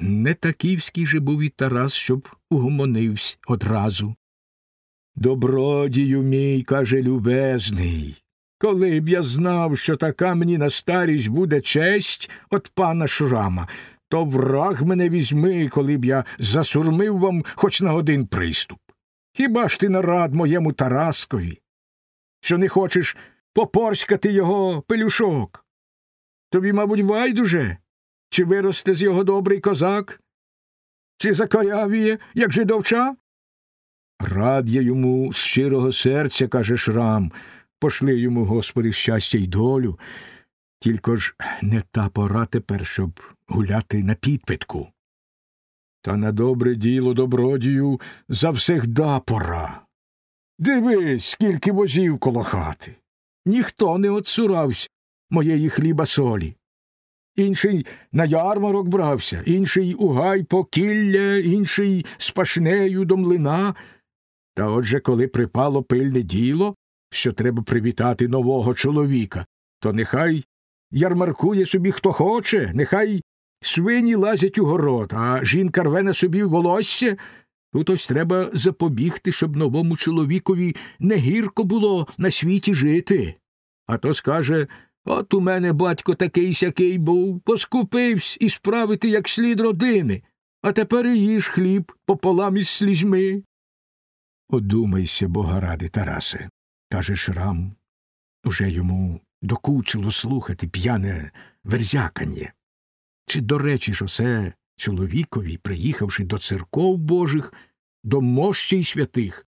Не таківський же був і Тарас, щоб угомонився одразу. Добродію мій, каже любезний, коли б я знав, що така мені на старість буде честь от пана Шрама, то враг мене візьми, коли б я засурмив вам хоч на один приступ. Хіба ж ти нарад моєму Тараскові, що не хочеш попорськати його пелюшок? Тобі, мабуть, байдуже, чи виросте з його добрий козак, чи закорявіє, як жидовча? Рад я йому з щирого серця, каже Шрам, пошли йому, Господи, щастя й долю. Тільки ж не та пора тепер, щоб гуляти на підпитку. Та на добре діло добродію завсегда пора. Дивись, скільки возів коло хати. Ніхто не отсурався моєї хліба солі. Інший на ярмарок брався, інший у гай по інший з пашнею до млина. Та отже, коли припало пильне діло, що треба привітати нового чоловіка, то нехай ярмаркує собі хто хоче, нехай свині лазять у город, а жінка рве на собі волосся. Тут ось треба запобігти, щоб новому чоловікові не гірко було на світі жити. А то скаже От у мене батько такий сякий був, поскупився і справити як слід родини, а тепер і їж хліб пополам із слізьми. Одумайся, бога ради, Тарасе, каже Шрам. Уже йому докучило слухати п'яне верзякання. Чи до речі ж осе чоловікові, приїхавши до церков божих, до мощей святих,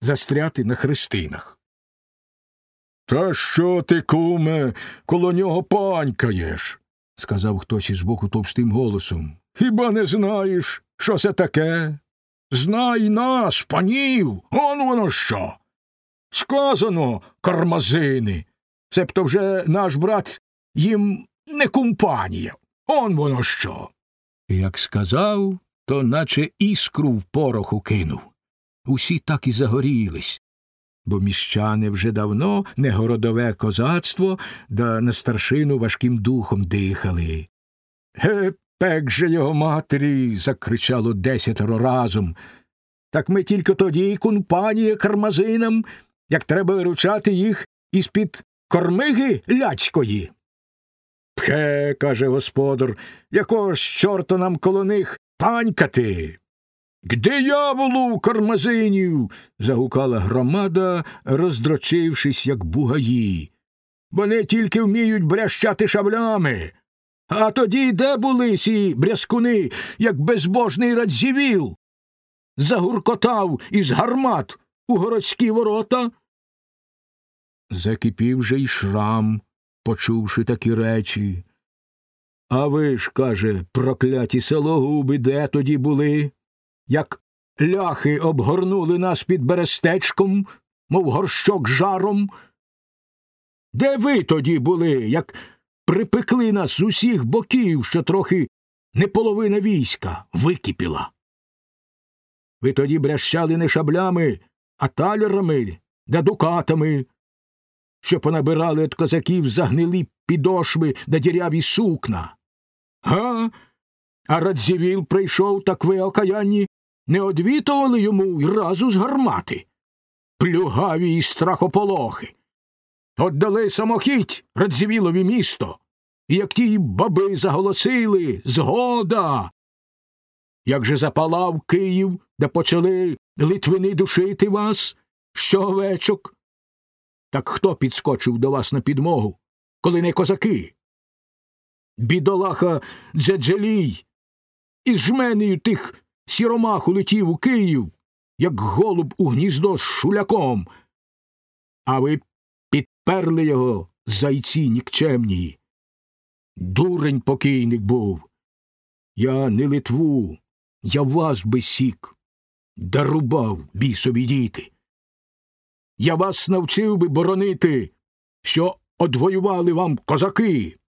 застряти на хрестинах? Та що ти, куме, коло нього панькаєш? сказав хтось із боку товстим голосом. Хіба не знаєш, що це таке? Знай нас, панів, он воно що. Сказано, кармазини. Себто вже наш брат їм не компанія. Он воно що. Як сказав, то наче іскру в пороху кинув. Усі так і загорілись, бо міщани вже давно не городове козацтво, да на старшину важким духом дихали. Ге, пек же його матері. закричало десятеро разом. Так ми тільки тоді кунпанія кармазинам, як треба виручати їх із під кормиги ляцької. Пхе, каже господар, якого ж чорта нам коло них панькати. К дияволу кармазинів. загукала громада, роздрочившись, як бугаї. Вони тільки вміють брящати шаблями. А тоді де були сі брязкуни, як безбожний радзівіл? Загуркотав із гармат у городські ворота. Закипів же й шрам, почувши такі речі. А ви ж, каже, прокляті селогуби, де тоді були? Як ляхи обгорнули нас під берестечком, мов горщок жаром? Де ви тоді були, як припекли нас з усіх боків, що трохи не половина війська википіла? Ви тоді брящали не шаблями, а талерами да дукатами, що понабирали від козаків загнилі підошви да діряві сукна. Га? А Радзівіл прийшов, так ви окаянні не одвітували йому й разу з гармати. Плюгаві й страхополохи. Отдали самохідь Радзівілові місто, і як ті баби заголосили згода. Як же запалав Київ, де почали литвини душити вас щовечок? Так хто підскочив до вас на підмогу, коли не козаки? Бідолаха Дзеджелій із жменею тих сіромах улетів у Київ, як голуб у гніздо з шуляком, а ви підперли його зайці нікчемні. Дурень покійник був. Я не Литву, я вас би сік, дарубав бісові діти. Я вас навчив би боронити, що одвоювали вам козаки.